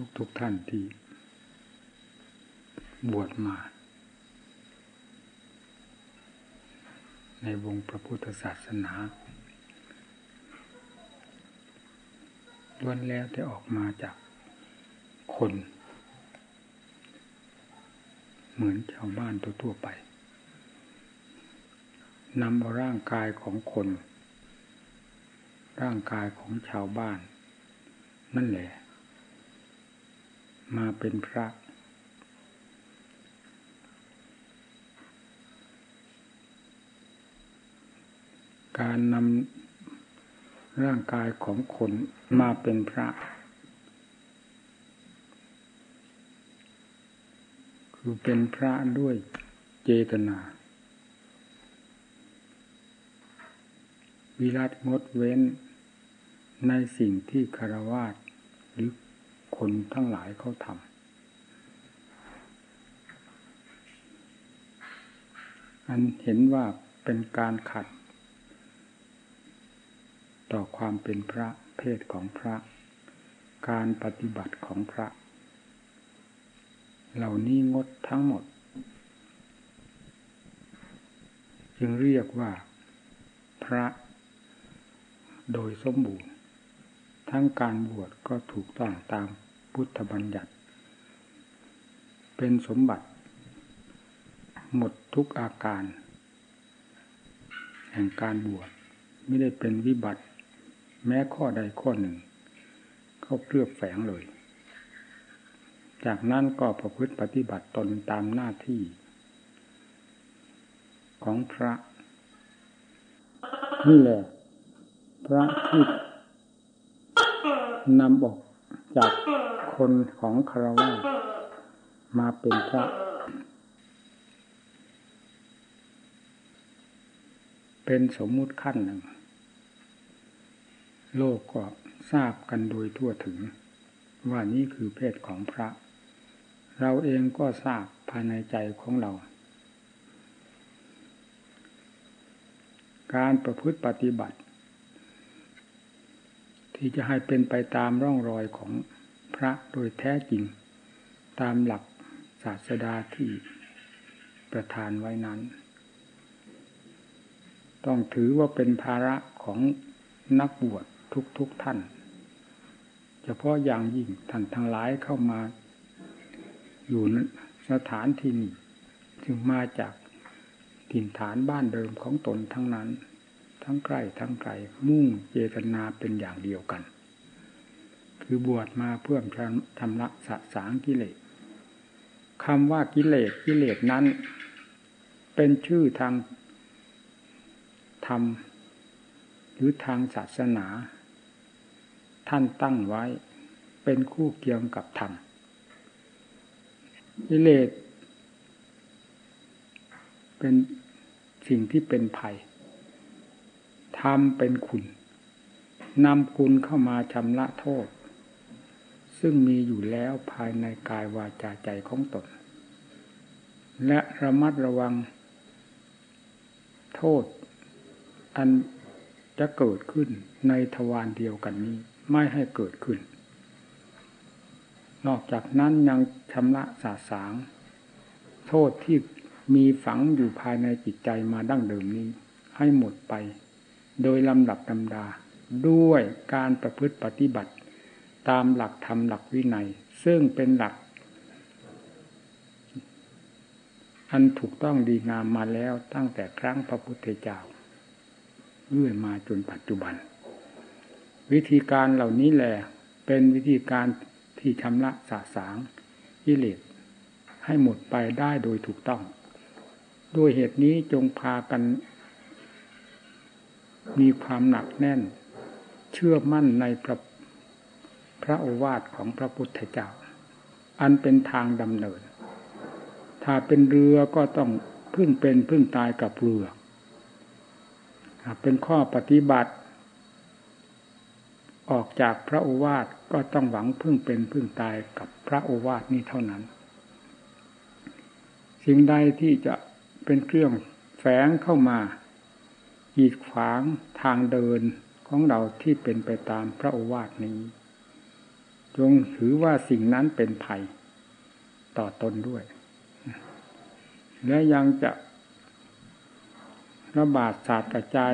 ทุกทุกท่านที่บวชมา ในวงพระพุทธศาสนาล้วนแล้วที่ออกมาจากคน เหมือนชาวบ้านทั่วๆไปนำเอาร่างกายของคน ร่างกายของชาวบ้าน นั่นแหละ มาเป็นพระ การนำร่างกายของคนมาเป็นพระ คือเป็นพระด้วยเจตนาวิรัตงดเว้นในสิ่งที่คารวาสหรือ คนทั้งหลายเขาทำอันเห็นว่าเป็นการขัด ต่อความเป็นพระเพศของพระ การปฏิบัติของพระ เหล่านี้งดทั้งหมด จึงเรียกว่า พระ โดยสมบูรณ์ทั้งการบวชก็ถูกต้องตาม พุทธบัญญัติ เป็นสมบัติ หมดทุกอาการ แห่งการบวชไม่ได้เป็นวิบัติ แม้ข้อใดข้อหนึ่ง เข้าเคลือบแฝงเลย จากนั้นก็ประพฤติปฏิบัติตนตามหน้าที่ ของพระ นี่แหละพระที่นำออกจาก คนของคารวะมาเป็นพระ เป็นสมมุติขั้นหนึ่ง โลกก็ทราบกันโดยทั่วถึง ว่านี่คือเพศของพระ เราเองก็ทราบภายในใจของเรา การประพฤติปฏิบัติ ที่จะให้เป็นไปตามร่องรอยของ พระโดยแท้จริง ตามหลักศาสดาที่ประทานไว้นั้น ต้องถือว่าเป็นภาระของนักบวชทุกๆทท่าน เฉพาะอย่างยิ่งท่านทั้งหลายเข้ามาอยู่สถานที่นี้จึงมาจากถิ่นฐานบ้านเดิมของตนทั้งนั้น ทั้งใกล้ทั้งไกลมุ่งเจตนาเป็นอย่างเดียวกัน คือบวชมาเพื่อทำละสะสางกิเลสคำว่ากิเลสกิเลสนั้น เป็นชื่อทางธรรมหรือทางศาสนา ท่านตั้งไว้เป็นคู่เคียงกับธรรมกิเลสเป็นสิ่งที่เป็นภัยทำเป็นคุณนำคุณเข้ามาชำระโทษ ซึ่งมีอยู่แล้วภายในกายวาจาใจของตน และระมัดระวัง โทษ อันจะเกิดขึ้นในทวารเดียวกันนี้ไม่ให้เกิดขึ้น นอกจากนั้นยังชำระสาสาง โทษที่มีฝังอยู่ภายในจิตใจมาดั้งเดิมนี้ ให้หมดไป โดยลำดับลำดาด้วยการประพฤติปฏิบัติ ตามหลักธรรมหลักวินัย ซึ่งเป็นหลัก อันถูกต้องดีงามมาแล้วตั้งแต่ครั้งพระพุทธเจ้าเรื่อยมาจนปัจจุบัน วิธีการเหล่านี้แหละเป็นวิธีการที่ชำระสาสางกิเลสให้หมดไปได้โดยถูกต้อง ด้วยเหตุนี้จงพากัน มีความหนักแน่น เชื่อมั่นในพระ ระโอวาทของพระพุทธเจ้า อันเป็นทางดำเนิน ถ้าเป็นเรือก็ต้องพึ่งเป็นพึ่งตายกับเรือเป็นข้อปฏิบัติ ออกจากพระโอวาทก็ต้องหวังพึ่งเป็นพึ่งตายกับพระโอวาทนี้เท่านั้น สิ่งใดที่จะเป็นเครื่องแฝงเข้ามากีดขวางทางเดินของเราที่เป็นไปตามพระโอวาทนี้ จงถือว่าสิ่งนั้นเป็นภัยต่อตนด้วย และยังจะระบาดศาสตร์กระจาย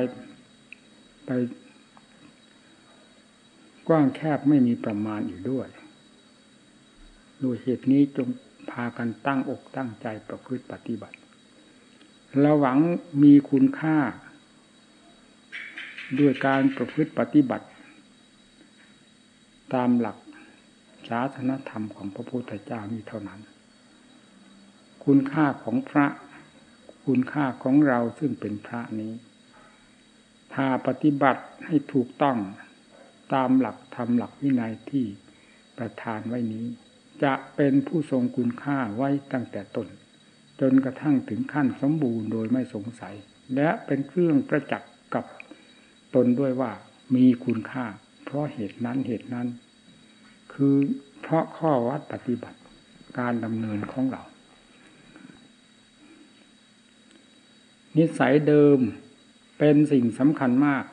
ไปกว้างแคบไม่มีประมาณอยู่ด้วยด้วยเหตุนี้จงพากันตั้งอกตั้งใจประพฤติปฏิบัติเราหวังมีคุณค่า ด้วยการประพฤติปฏิบัติ ตามหลัก ศาสนธรรมของพระพุทธเจ้านี้เท่านั้น คุณค่าของพระ คุณค่าของเราซึ่งเป็นพระนี้ ถ้าปฏิบัติให้ถูกต้องตามหลักธรรมหลักวินัยที่ประทานไว้นี้ จะเป็นผู้ทรงคุณค่าไว้ตั้งแต่ต้นจนกระทั่งถึงขั้นสมบูรณ์โดยไม่สงสัย และเป็นเครื่องประจักษ์กับตนด้วยว่ามีคุณค่า เพราะเหตุนั้นเหตุนั้น คือเพราะข้อวัดปฏิบัติการดำเนินของเรา นิสัยเดิมเป็นสิ่งสำคัญมาก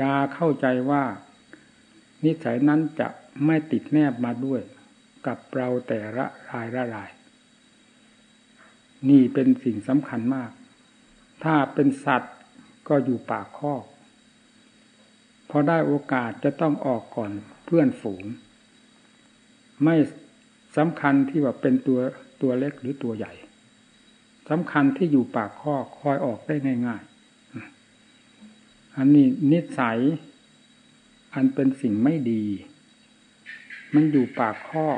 ยาเข้าใจว่า นิสัยนั้นจะไม่ติดแนบมาด้วย กับเราแต่ละรายละราย นี่เป็นสิ่งสำคัญมาก ถ้าเป็นสัตว์ก็อยู่ปากคอกพอได้โอกาสจะต้องออกก่อนเพื่อนฝูง ไม่สำคัญที่ว่าเป็นตัวตัวเล็กหรือตัวใหญ่สำคัญที่อยู่ปากคอคอยออกได้ง่าย ๆ อันนี้นิสัย อันเป็นสิ่งไม่ดี มันอยู่ปากคอ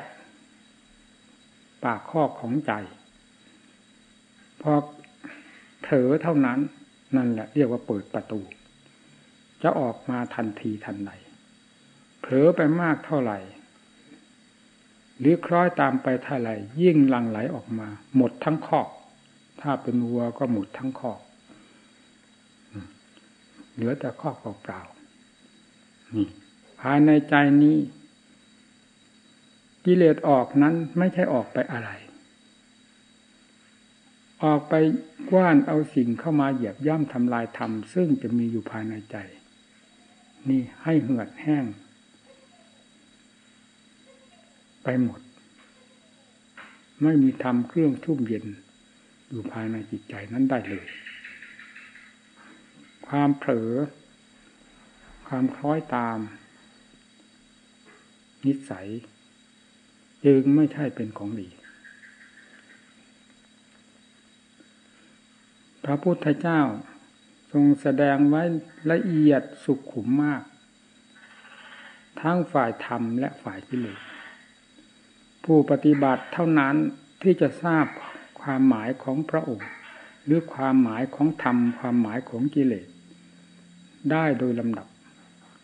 ปากคอของใจ พอเผลอเท่านั้นนั่นแหละเรียกว่าเปิดประตู จะออกมาทันทีทันใดเผลอไปมากเท่าไหร่ หรือคล้อยตามไปเท่าไหร่ยิ่งหลังไหลออกมา หมดทั้งคอก ถ้าเป็นวัวก็หมดทั้งคอกเหลือแต่คอกเปล่าๆนี่ภายในใจนี้ กิเลสออกนั้นไม่ใช่ออกไปอะไร ออกไปกว้านเอาสิ่งเข้ามาเหยียบย่ำทำลายธรรมซึ่งจะมีอยู่ภายในใจ นี่ให้เหือดแห้ง ไปหมด ไม่มีธรรมเครื่องชุ่มเย็น อยู่ภายในจิตใจนั้นได้เลย ความเผลอ ความคล้อยตาม นิสัย จึงไม่ใช่เป็นของดี พระพุทธเจ้าทรงแสดงไว้ละเอียดสุขขุมมาก ทั้งฝ่ายธรรมและฝ่ายกิเลส ผู้ปฏิบัติเท่านั้นที่จะทราบความหมายของพระองค์ หรือความหมายของธรรม ความหมายของกิเลส ได้โดยลำดับ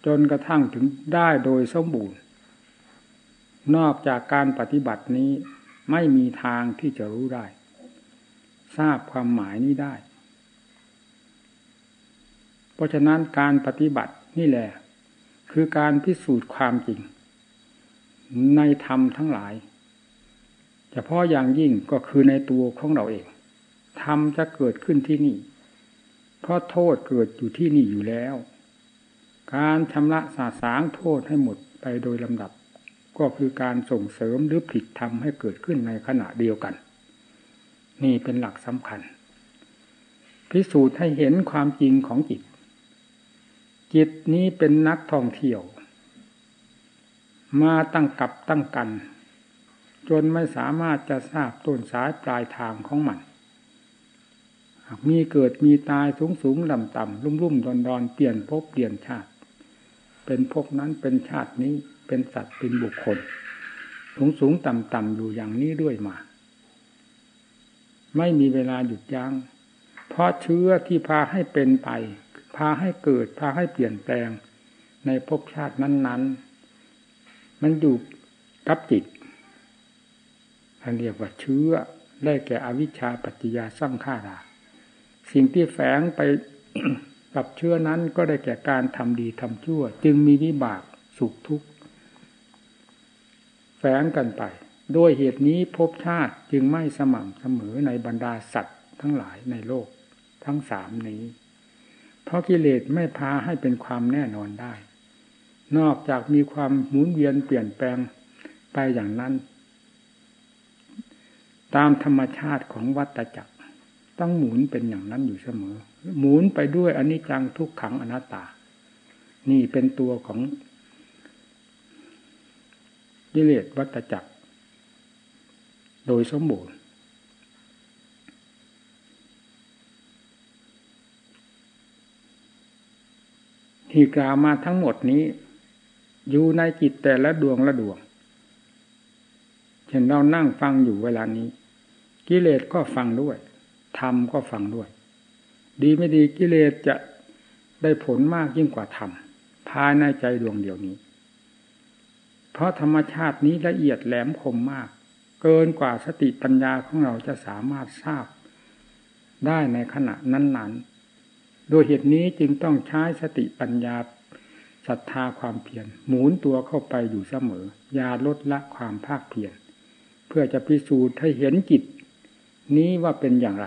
จนกระทั่งถึงได้โดยสมบูรณ์ นอกจากการปฏิบัตินี้ไม่มีทางที่จะรู้ได้ ทราบความหมายนี้ได้ เพราะฉะนั้นการปฏิบัตินี่แหละ คือการพิสูจน์ความจริง ในธรรมทั้งหลาย ฉพาะอย่างยิ่งก็คือในตัวของเราเองธรรมจะเกิดขึ้นที่นี่ เพราะโทษเกิดอยู่ที่นี่อยู่แล้ว การชำระสาสางโทษให้หมดไปโดยลำดับ ก็คือการส่งเสริมหรือผิดธรรมให้เกิดขึ้นในขณะเดียวกัน นี่เป็นหลักสำคัญ พิสูจน์ให้เห็นความจริงของจิต จิตนี้เป็นนักท่องเที่ยว มาตั้งกับตั้งกัน จนไม่สามารถจะทราบต้นสายปลายทางของมันมีเกิดมีตายสูงสูงลำต่ำรุ่มรุ่มดอนดอนเปลี่ยนภพเปลี่ยนชาติ เป็นภพนั้นเป็นชาตินี้เป็นสัตว์เป็นบุคคล สูงสูงต่ำต่ำอยู่อย่างนี้ด้วยมา ไม่มีเวลาหยุดยัง้งเพราะเชื้อที่พาให้เป็นไป พาให้เกิดพาให้เปลี่ยนแปลงในภพชาตินั้น ๆ มันอยู่กับจิต อันเรียกว่าเชื้อได้แก่อวิชชาปัจจยาสร้างข้าราสิ่งที่แฝงไปกับเชื้อนั้นก็ได้แก่การทำดีทำชั่ว จึงมีวิบากสุขทุกข์แฝงกันไป ด้วยเหตุนี้ภพชาติจึงไม่สม่ำเสมอในบรรดาสัตว์ทั้งหลายในโลกทั้งสามนี้ เพราะกิเลสไม่พาให้เป็นความแน่นอนได้ นอกจากมีความหมุนเวียนเปลี่ยนแปลงไปอย่างนั้น ตามธรรมชาติของวัตจักร ต้องหมุนเป็นอย่างนั้นอยู่เสมอ หมุนไปด้วยอนิจจังทุกขังอนัตตา นี่เป็นตัวของกิเลสวัตจักร โดยสมบูรณ์ที่กล่าวมาทั้งหมดนี้ อยู่ในจิตแต่ละดวงละดวง เช่นเรานั่งฟังอยู่เวลานี้ กิเลสก็ฟังด้วยธรรมก็ฟังด้วย ดีไม่ดีกิเลสจะได้ผลมากยิ่งกว่าธรรมภายในใจดวงเดียวนี้ เพราะธรรมชาตินี้ละเอียดแหลมคมมาก เกินกว่าสติปัญญาของเราจะสามารถทราบ ได้ในขณะนั้นๆ โดยเหตุนี้จึงต้องใช้สติปัญญาศรัทธาความเพียรหมุนตัวเข้าไปอยู่เสมอยาลดละความภาคเพียร พื่อจะพิสูจน์ให้เห็นจิต นี้ว่าเป็นอย่างไร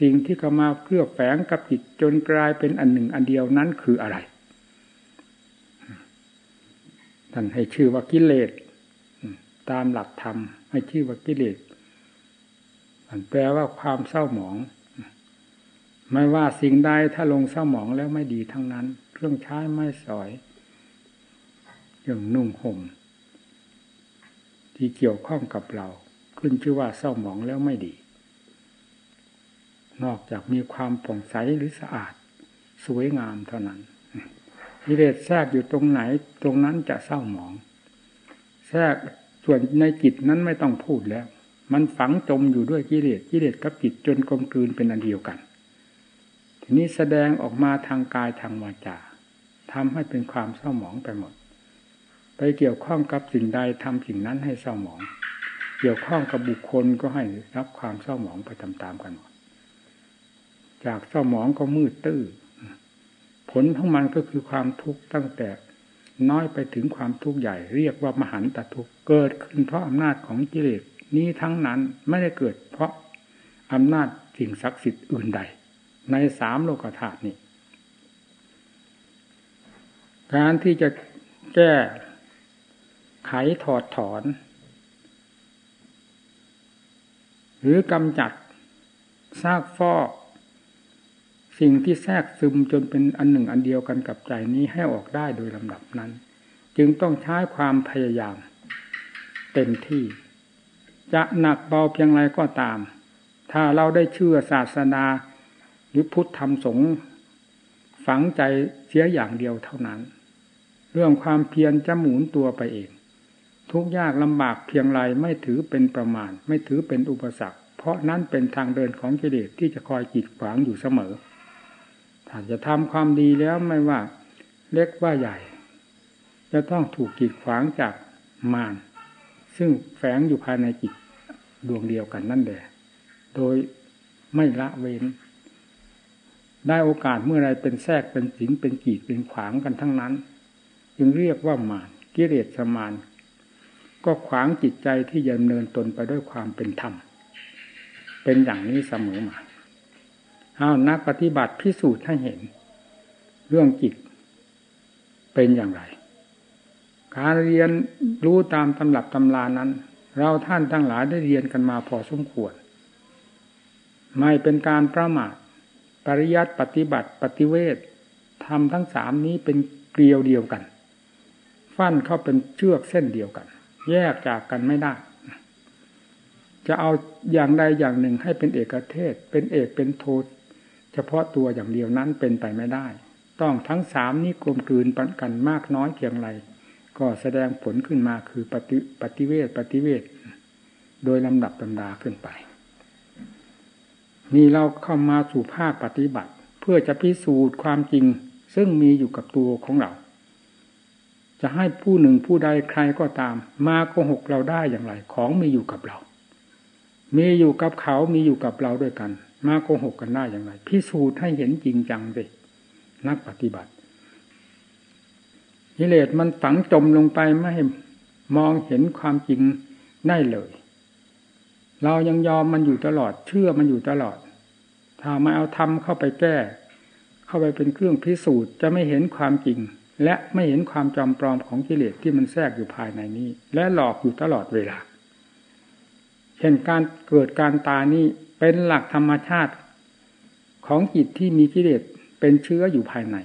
สิ่งที่เข้ามาเคลือบแฝงกับจิตจนกลายเป็นอันหนึ่งอันเดียวนั้นคืออะไรท่านให้ชื่อว่ากิเลสตามหลักธรรมให้ชื่อว่ากิเลสมันแปลว่าความเศร้าหมอง ไม่ว่าสิ่งใดถ้าลงสมองแล้วไม่ดีทั้งนั้น เครื่องใช้ไม่สอยอย่างนุ่งห่ม ที่เกี่ยวข้องกับเรา ขึ้นชื่อว่าเศร้าหมองแล้วไม่ดี นอกจากมีความผ่องใสหรือสะอาด สวยงามเท่านั้นกิเลสแทรกอยู่ตรงไหน ตรงนั้นจะเศร้าหมอง แทรกส่วนในจิตนั้นไม่ต้องพูดแล้ว มันฝังจมอยู่ด้วยกิเลสกิเลสกับจิตจนกลมกลืนเป็นอันเดียวกัน ทีนี้แสดงออกมาทางกายทางวาจาทำให้เป็นความเศร้าหมองไปหมด ไปเกี่ยวข้องกับสิ่งใดทำสิ่งนั้นให้เศร้าหมอง เกี่ยวข้องกับบุคคลก็ให้รับความเศร้าหมองไปตามๆกันหมดจากเศร้าหมองก็มืดตื้อผลของมันก็คือความทุกข์ตั้งแต่น้อยไปถึงความทุกข์ใหญ่เรียกว่ามหันตทุกข์เกิดขึ้นเพราะอำนาจของกิเลสนี้ทั้งนั้นไม่ได้เกิด เพราะอำนาจสิ่งศักดิ์สิทธิ์อื่นใด ในสามโลกธาตุนี้ การที่จะแก้ ไขถอดถอน หรือกำจัดซากฟอกสิ่งที่แทรกซึมจนเป็นอันหนึ่งอันเดียวกันกับใจนี้ให้ออกได้โดยลำดับนั้น จึงต้องใช้ความพยายาม เต็มที่ จะหนักเบาเพียงไรก็ตาม ถ้าเราได้เชื่อศาสนาหรือพุทธธรรมสงฆ์ฝังใจเสียอย่างเดียวเท่านั้น เรื่องความเพียรจะหมุนตัวไปเอง ทุกยากลำบากเพียงไรไม่ถือเป็นประมาณ ไม่ถือเป็นอุปสรรค เพราะนั้นเป็นทางเดินของกิเลสที่จะคอยกีดขวางอยู่เสมอ ถ้าจะทำความดีแล้วไม่ว่าเล็กว่าใหญ่ จะต้องถูกกีดขวางจากมารซึ่งแฝงอยู่ภายในจิตดวงเดียวกันนั่นแหละโดยไม่ละเว้น ได้โอกาสเมื่อไรเป็นแทรกเป็นสิงเป็นกีดเป็นขวางกันทั้งนั้น จึงเรียกว่ามารกิเลสมาร ก็ขวางจิตใจที่ยำเนินตนไปด้วยความเป็นธรรม เป็นอย่างนี้เสมอมาเอานักปฏิบัติพิสูจน์ให้เห็น เรื่องจิตเป็นอย่างไร การเรียนรู้ตามตำรับตำรานั้น เราท่านทั้งหลายได้เรียนกันมาพอสมควร ไม่เป็นการประมาทปริยัติปฏิบัติปฏิเวททำทั้งสามนี้เป็นเกลียวเดียวกัน ฟันเข้าเป็นเชือกเส้นเดียวกัน แยกจากกันไม่ได้ จะเอาอย่างใดอย่างหนึ่งให้เป็นเอกเทศ เป็นเอกเป็นโทเฉพาะตัวอย่างเดียวนั้นเป็นไปไม่ได้ ต้องทั้งสามนี้กลมกลืนปันกันมากน้อยเพียงไรก็แสดงผลขึ้นมาคือปฏิปฏิเวทปฏิเวทโดยลำดับตำดาขึ้นไป นี่เราเข้ามาสู่ภาคปฏิบัติ เพื่อจะพิสูจน์ความจริง ซึ่งมีอยู่กับตัวของเรา จะให้ผู้หนึ่งผู้ใดใครก็ตาม มาโกหกเราได้อย่างไร ของมีอยู่กับเรา มีอยู่กับเขา มีอยู่กับเราด้วยกัน มาโกหกกันได้อย่างไร พิสูจน์ให้เห็นจริงจังสินักปฏิบัติกิเลสมันฝังจมลงไปไม่มองเห็นความจริงได้เลย เรายังยอมมันอยู่ตลอด เชื่อมันอยู่ตลอด ถ้าไม่เอาทำเข้าไปแก้ เข้าไปเป็นเครื่องพิสูจน์จะไม่เห็นความจริง และไม่เห็นความจอมปลอมของกิเลสที่มันแทรกอยู่ภายในนี้ และหลอกอยู่ตลอดเวลา เช่นการเกิดการตายนี้เป็นหลักธรรมชาติของจิตที่มีกิเลสเป็นเชื้ออยู่ภายใน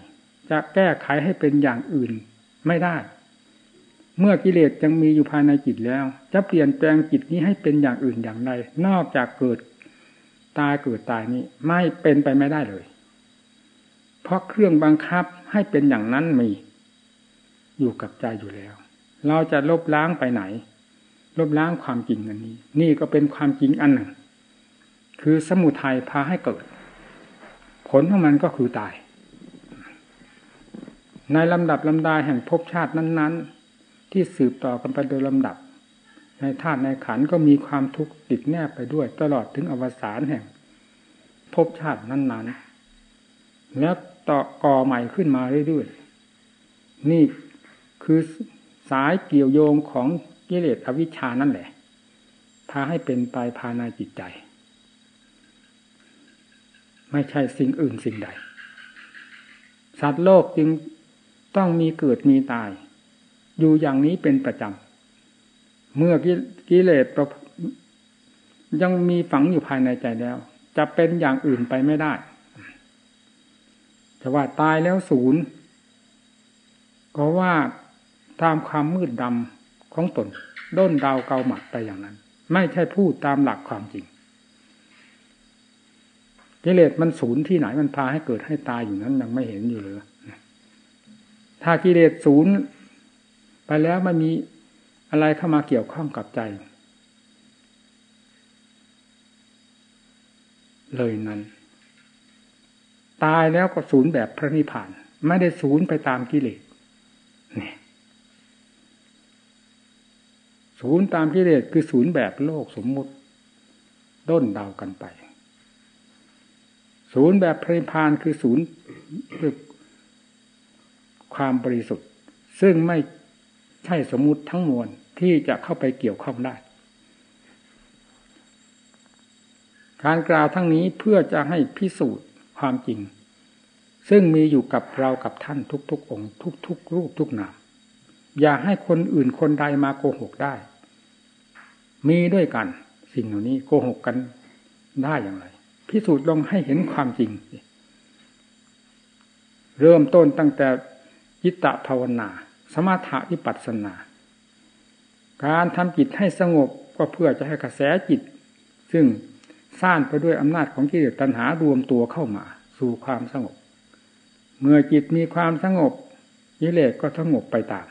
จะแก้ไขให้เป็นอย่างอื่นไม่ได้ เมื่อกิเลสยังมีอยู่ภายในจิตแล้ว จะเปลี่ยนแปลงจิตนี้ให้เป็นอย่างอื่นอย่างใดนอกจากเกิดตายเกิดตายนี้ไม่เป็นไปไม่ได้เลย เพราะเครื่องบังคับ ให้เป็นอย่างนั้นมี อยู่กับใจอยู่แล้ว เราจะลบล้างไปไหน ลบล้างความจริงอันนี้ นี่ก็เป็นความจริงอันหนึ่ง คือสมุทัยพาให้เกิด ผลของมันก็คือตาย ในลำดับลำดาแห่งภพชาตินั้นๆ ที่สืบต่อกันไปโดยลำดับ ในธาตุในขันก็มีความทุกข์ติดแนบไปด้วย ตลอดถึงอวสานแห่งภพชาตินั้นๆ แล้ว ต่อก่อใหม่ขึ้นมาเรื่อยๆนี่คือสายเกี่ยวโยงของกิเลสอวิชชานั่นแหละพาให้เป็นไปภายในจิตใจ ไม่ใช่สิ่งอื่นสิ่งใด สัตว์โลกจึงต้องมีเกิดมีตาย อยู่อย่างนี้เป็นประจำ เมื่อกิเลสยังมีฝังอยู่ภายในใจแล้ว จะเป็นอย่างอื่นไปไม่ได้ จะว่าตายแล้วศูนย์ก็ว่าตามความมืดดำของตน ด้นดาวเกาหมัดไปอย่างนั้น ไม่ใช่พูดตามหลักความจริงกิเลสมันศูนย์ที่ไหนมันพาให้เกิดให้ตายอยู่นั้นยังไม่เห็นอยู่เลยถ้ากิเลสศูนย์ไปแล้วมันมีอะไรเข้ามาเกี่ยวข้องกับใจ เลยนั้น ตายแล้วก็ศูนย์แบบพระนิพพาน ไม่ได้ศูนย์ไปตามกิเลสนี่ศูนย์ตามกิเลสคือศูนย์แบบโลกสมมุติ ด้นเดากันไป ศูนย์แบบพระนิพพานคือศูนย์คือความบริสุทธิ์ ซึ่งไม่ใช่สมมุติทั้งมวลที่จะเข้าไปเกี่ยวข้องได้ การกล่าวทั้งนี้เพื่อจะให้พิสูจน์ ความจริง ซึ่งมีอยู่กับเรากับท่านทุกๆองค์ ทุกๆรูปทุกนามอย่าให้คนอื่นคนใดมาโกหกได้ มีด้วยกัน สิ่งเหล่านี้โกหกกันได้อย่างไร พิสูจน์ลงให้เห็นความจริง เริ่มต้นตั้งแต่ยิตตภาวนา สมาธิวิปัสสนา การทำจิตให้สงบก็เพื่อจะให้กระแสจิต ซึ่ง สร้างไปด้วยอำนาจของกิเลสตัณหารวมตัวเข้ามา สู่ความสงบ เมื่อจิตมีความสงบกิเลสก็สงบไปตาม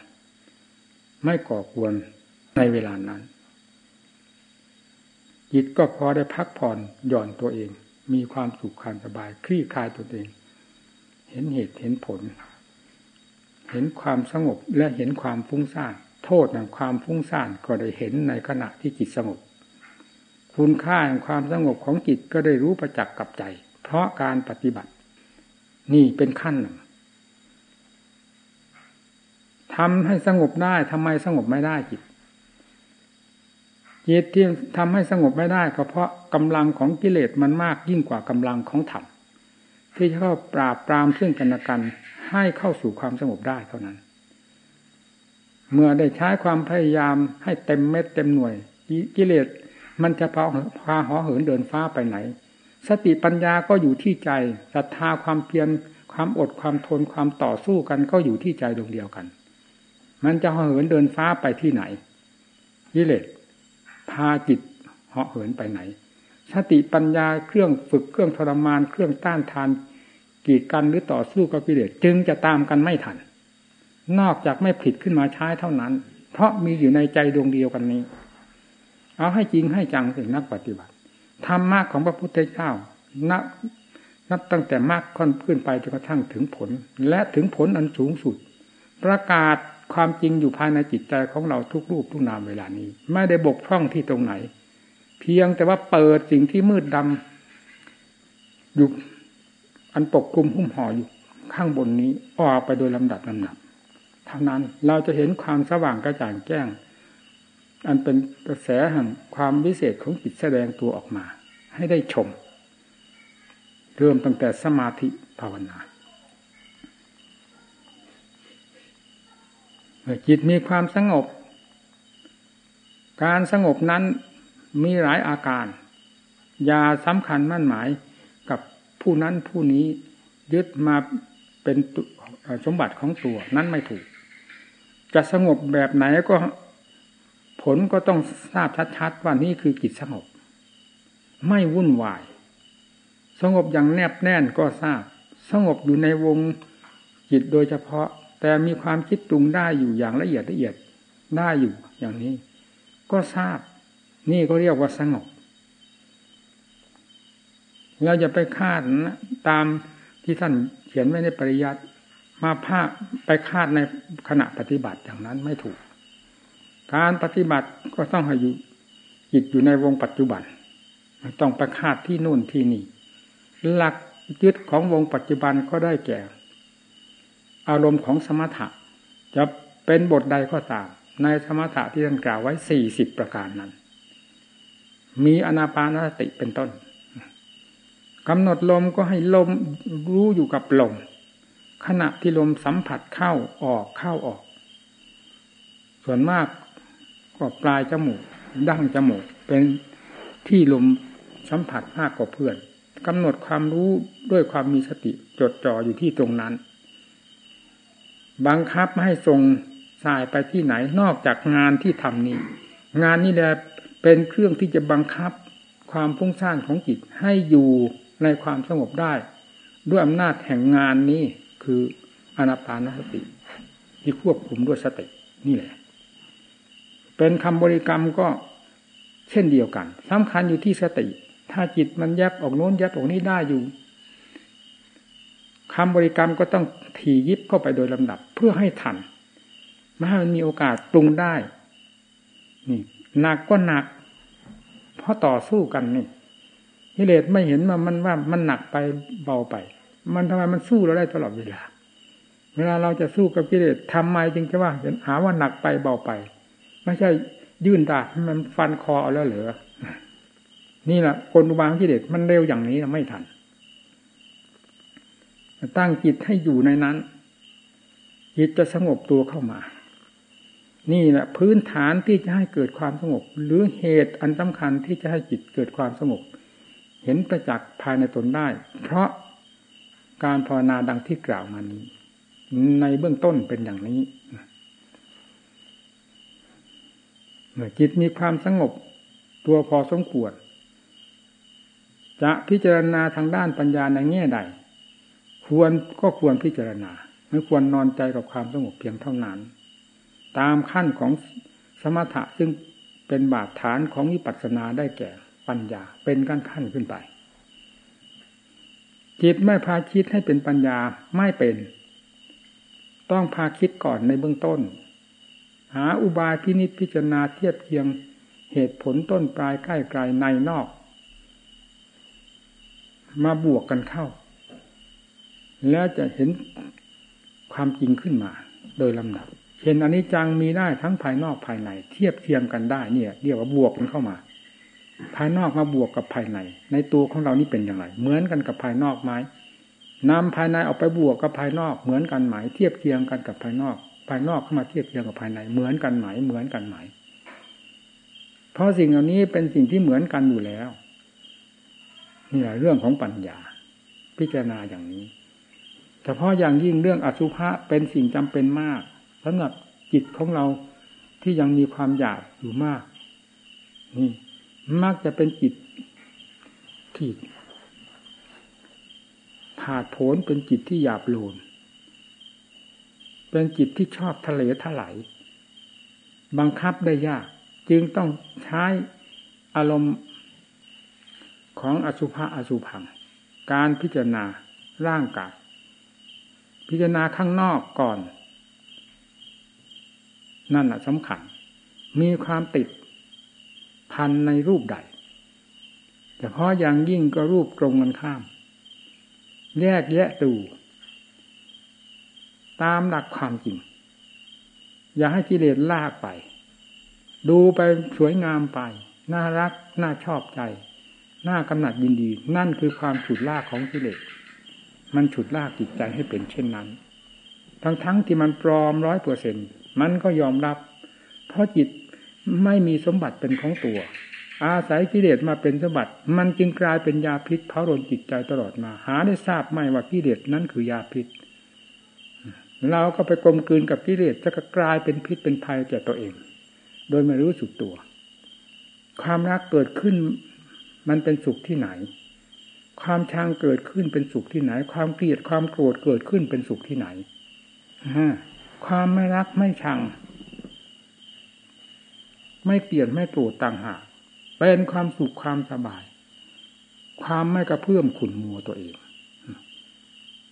ไม่ก่อควรในเวลานั้น จิตก็พอได้พักผ่อนหย่อนตัวเอง มีความสุขความสบาย คลี่คลายตัวเอง เห็นเหตุเห็นผล เห็นความสงบและเห็นความฟุ้งซ่านโทษแห่งความฟุ้งซ่านก็ได้เห็นในขณะที่จิตสงบ คุณค่าแห่งความสงบของจิตก็ได้รู้ประจักษ์กับใจ เพราะการปฏิบัติ นี่เป็นขั้นหนึ่งทำให้สงบได้ทำไมสงบไม่ได้จิตจิตที่ทำให้สงบไม่ได้ก็เพราะกำลังของกิเลสมันมากยิ่งกว่ากำลังของธรรมที่จะเข้าปราบปรามซึ่งกันและกันให้เข้าสู่ความสงบได้เท่านั้น เมื่อได้ใช้ความพยายามให้เต็มเม็ดเต็มหน่วย กิเลส มันจะพาพาหอเหินเดินฟ้าไปไหน สติปัญญาก็อยู่ที่ใจศรัทธาความเพียรความอดความทนความต่อสู้กันก็อยู่ที่ใจดวงเดียวกัน มันจะหอเหินเดินฟ้าไปที่ไหนยิเลสพาจิตเหาะเหินไปไหน สติปัญญาเครื่องฝึกเครื่องทรมาน เครื่องต้านทานกีดกันหรือต่อสู้กับกิเลสจึงจะตามกันไม่ทัน นอกจากไม่ผิดขึ้นมาใช้เท่านั้น เพราะมีอยู่ในใจดวงเดียวกันนี้ เอาให้จริงให้จังถึงนักปฏิบัติธรรมะของพระพุทธเจ้านับนับตั้งแต่มากค่อนขึ้นไปจนกระทั่งถึงผล และถึงผลอันสูงสุด ประกาศความจริงอยู่ภายในจิตใจของเราทุกรูปทุกนามเวลานี้ ไม่ได้บกพร่องที่ตรงไหน เพียงแต่ว่าเปิดสิ่งที่มืดดำอยู่อันปกคลุมหุ้มห่ออยู่ข้างบนนี้ออกไปโดยลำดับลำดับเท่านั้นเราจะเห็นความสว่างกระจ่างแจ้ง อันเป็นกระแสแห่งความวิเศษของจิตแสดงตัวออกมา ให้ได้ชม เริ่มตั้งแต่สมาธิภาวนาจิตมีความสงบ การสงบนั้นมีหลายอาการ อย่าสำคัญมั่นหมายกับผู้นั้นผู้นี้ยึดมาเป็นสมบัติของตัวนั้นไม่ถูก จะสงบแบบไหนก็ ผลก็ต้องทราบชัดๆว่านี่คือจิตสงบ ไม่วุ่นวาย สงบอย่างแนบแน่นก็ทราบ สงบอยู่ในวงจิตโดยเฉพาะ แต่มีความคิดปรุงได้อยู่อย่างละเอียดละเอียดได้อยู่อย่างนี้ ก็ทราบ นี่ก็เรียกว่าสงบเราจะไปคาดนะตามที่ท่านเขียนไว้ในปริยัติมาภาคไปคาดในขณะปฏิบัติอย่างนั้นไม่ถูก การปฏิบัติก็ต้องให้อยู่จิตอยู่ในวงปัจจุบันต้องประคาดที่นู่นที่นี่ หลักยึดของวงปัจจุบันก็ได้แก่ อารมณ์ของสมถะ จะเป็นบทใดก็ตาม ในสมถะที่ท่านกล่าวไว้สี่สิบประการนั้น มีอนาปานสติเป็นต้นกำหนดลมก็ให้ลมรู้อยู่กับลม ขณะที่ลมสัมผัสเข้าออกเข้าออก ส่วนมาก ก็ปลายจมูกดั้งจมูกเป็นที่ลมสัมผัสมากกว่าเพื่อนกำหนดความรู้ด้วยความมีสติจดจ่ออยู่ที่ตรงนั้น บังคับไม่ให้ส่งสายไปที่ไหนนอกจากงานที่ทำนี้ งานนี้แหละเป็นเครื่องที่จะบังคับความพุ่งสร้างของจิตให้อยู่ในความสงบได้ ด้วยอำนาจแห่งงานนี้คืออนาปานสติ ที่ควบคุมด้วยสตินี่แหละ เป็นคำบริกรรมก็เช่นเดียวกันสำคัญอยู่ที่สติ ถ้าจิตมันแยบออกโน้นแยบออกนี้ได้อยู่คำบริกรรมก็ต้องถี่ยิบเข้าไปโดยลำดับ เพื่อให้ทันไม่ให้มันมีโอกาสปรุงได้นี่หนักก็หนัก เพราะต่อสู้กันนี่กิเลสไม่เห็นว่ามันว่ามันหนักไปเบาไป มันทำไมมันสู้เราได้ตลอดเวลา เวลาเราจะสู้กับกิเลสทำไมจึงจะว่าเห็นหาว่าหนักไปเบาไป ไม่ใช่ยื่นดาบมันฟันคอเอาแล้วเหรอนี่แหละกลอุบายของกิเลสมันเร็วอย่างนี้ไม่ทัน ตั้งจิตให้อยู่ในนั้น จิตจะสงบตัวเข้ามา นี่แหละพื้นฐานที่จะให้เกิดความสงบ หรือเหตุอันสำคัญที่จะให้จิตเกิดความสงบ เห็นประจักษ์ภายในตนได้ เพราะการภาวนาดังที่กล่าวมานี้ ในเบื้องต้นเป็นอย่างนี้เมื่อ จิตมีความสงบ ตัวพอสมควร จะพิจารณาทางด้านปัญญาในแง่ใด ควรก็ควรพิจารณา ไม่ควรนอนใจกับความสงบเพียงเท่านั้น ตามขั้นของสมถะซึ่งเป็นบาดฐานของวิปัสสนาได้แก่ปัญญาเป็นขั้นขั้นขึ้นไป จิตไม่พาคิดให้เป็นปัญญาไม่เป็น ต้องพาคิดก่อนในเบื้องต้น หาอุบายพินิจพิจารณาเทียบเคียงเหตุผลต้นปลายใกล้ไกลในนอก มาบวกกันเข้า แล้วจะเห็นความจริงขึ้นมา โดยลำดับ เห็นอันนี้จังมีได้ทั้งภายนอกภายใน เทียบเทียมกันได้เนี่ย เรียกว่าบวกกันเข้ามา ภายนอกมาบวกกับภายใน ในตัวของเรานี่เป็นอย่างไร เหมือนกันกับภายนอกไหมนำภายในออกไปบวกกับภายนอกเหมือนกันไหมเทียบเทียงกันกับภายนอกายนอกเข้ามาเทียบเทียงกับภายใน เหมือนกันไหมเหมือนกันไหม เพราะสิ่งเหล่านี้เป็นสิ่งที่เหมือนกันอยู่แล้วนี่แหละเรื่องของปัญญา พิจารณาอย่างนี้เฉพาะอย่างยิ่งเรื่องอสุภะเป็นสิ่งจำเป็นมากสำหรับจิตของเราที่ยังมีความอยากอยู่มาก นี่มักจะเป็นจิตที่ผาดโผนเป็นจิตที่หยาบโลน เป็นจิตที่ชอบทะเลถลายบังคับได้ยาก จึงต้องใช้อารมณ์ของอสุภะอสุพัง การพิจารณาร่างกายพิจารณาข้างนอกก่อน นั่นแหะสำคัญ มีความติดพันในรูปใดแต่เพราะอย่างยิ่งก็รูปตรงกันข้าม แยกแยะตู ตามหลักความจริง อย่าให้กิเลสลากไป ดูไปสวยงามไป น่ารัก น่าชอบใจ น่ากำหนัดยินดี นั่นคือความฉุดลากของกิเลส มันฉุดลากจิตใจให้เป็นเช่นนั้น ทั้งๆทที่มันปลอมร้อยเปอร์เซ็นมันก็ยอมรับ เพราะจิตไม่มีสมบัติเป็นของตัว อาศัยกิเลสมาเป็นสมบัติ มันจึงกลายเป็นยาพิษเผารนจิตใจตลอดมา หาได้ทราบไหมว่ากิเลสนั้นคือยาพิษ เราก็ไปกลมกลืนกับกิเลสจะกลายเป็นพิษเป็นภัยแก่ตัวเอง โดยไม่รู้สึกตัว ความรักเกิดขึ้นมันเป็นสุขที่ไหน ความชังเกิดขึ้นเป็นสุขที่ไหน ความเกลียดความโกรธเกิดขึ้นเป็นสุขที่ไหนความไม่รักไม่ชัง ไม่เกลียดไม่โกรธต่างหากเป็นความสุขความสบาย ความไม่กระเพื่อมขุนมัวตัวเอง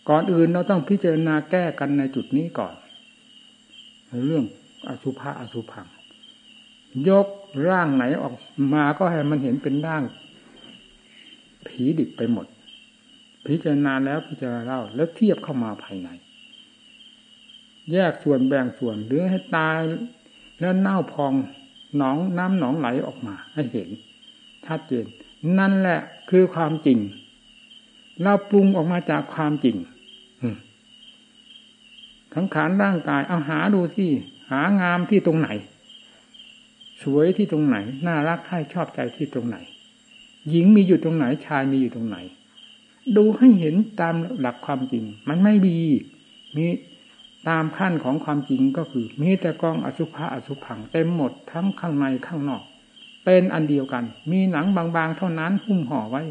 ก่อนอื่นเราต้องพิจารณาแก้กันในจุดนี้ก่อน เรื่องอสุภะอสุพัง ยกร่างไหนออกมาก็ให้มันเห็นเป็นร่าง ผีดิบไปหมด พิจารณาแล้วพิจารณาเล่าแล้วเทียบเข้ามาภายใน แยกส่วนแบ่งส่วนหรือให้ตายแล้วเน่าพองหนองน้ำหนองไหลออกมาให้เห็นชัดเจนนั่นแหละคือความจริง เราปรุงออกมาจากความจริงทั้งขานร่างกายเอาหาดูที่หางามที่ตรงไหน สวยที่ตรงไหน น่ารักให้ชอบใจที่ตรงไหน หญิงมีอยู่ตรงไหนชายมีอยู่ตรงไหน ดูให้เห็นตามหลักความจริง มันไม่มีมีตามขั้นของความจริงก็คือมีแต่กองอสุภะอสุพังเต็มหมดทั้งข้างในข้างนอก เป็นอันเดียวกัน มีหนังบางๆเท่านั้นหุ้มห่อไว้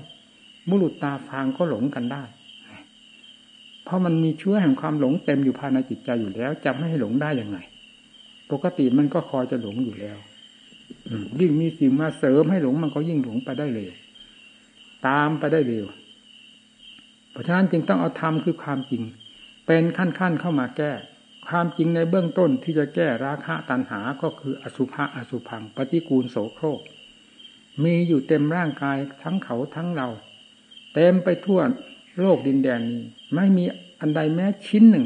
บุรุษตาฟางก็หลงกันได้ เพราะมันมีเชื้อแห่งความหลงเต็มอยู่ภายในจิตใจอยู่แล้วจะไม่ให้หลงได้ยังไง ปกติมันก็คอยจะหลงอยู่แล้วยิ่งมีสิ่งมาเสริมให้หลงมันก็ยิ่งหลงไปได้เร็วตามไปได้เร็ว เพราะฉะนั้นจึงต้องเอาธรรมคือความจริง เป็นขั้นๆเข้ามาแก้ ความจริงในเบื้องต้นที่จะแก้ราคะตัณหาก็คืออสุภะอสุพัง ปฏิกูลโสโครก มีอยู่เต็มร่างกายทั้งเขาทั้งเรา เต็มไปทั่วโลกดินแดนนี้ ไม่มีอันใดแม้ชิ้นหนึ่ง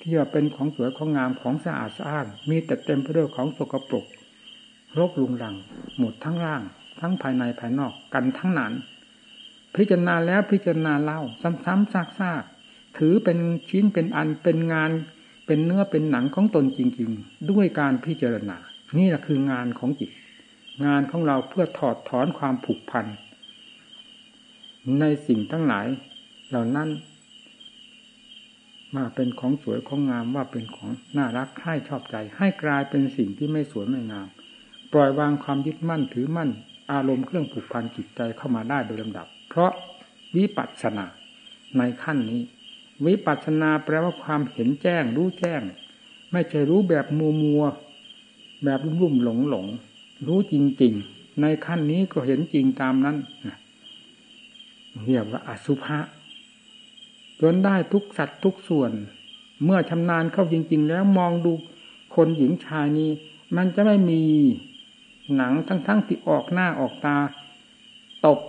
ที่จะเป็นของสวยของงามของสะอาดสะอ้านมีแต่เต็มไปด้วยของสกปรกโรคลุงลัง หมดทั้งร่าง ทั้งภายในภายนอกกันทั้งนั้น พิจารณาแล้วพิจารณาเล่า ซ้ำๆซากๆถือเป็นชิ้นเป็นอันเป็นงานเป็นเนื้อเป็นหนังของตนจริง ๆ ด้วยการพิจารณา นี่แหละคืองานของจิต งานของเราเพื่อถอดถอนความผูกพัน ในสิ่งทั้งหลาย เหล่านั้นมาเป็นของสวยของงามว่าเป็นของน่ารักให้ชอบใจ ให้กลายเป็นสิ่งที่ไม่สวยไม่งาม ปล่อยวางความยึดมั่นถือมั่น อารมณ์เครื่องผูกพันจิตใจเข้ามาได้โดยลำดับ เพราะวิปัสสนาในขั้นนี้ วิปัสสนาแปลว่าความเห็นแจ้ง รู้แจ้ง ไม่ใช่รู้แบบมัวมัวแบบรุ่มหลงหลงรู้จริง ๆ ในขั้นนี้ก็เห็นจริงตามนั้น เรียกว่าอสุภะจนได้ทุกสัตว์ทุกส่วน เมื่อชำนาญเข้าจริง ๆ แล้วมองดูคนหญิงชายนี้ มันจะไม่มีหนังทั้งๆที่ออกหน้าออกตา ตบ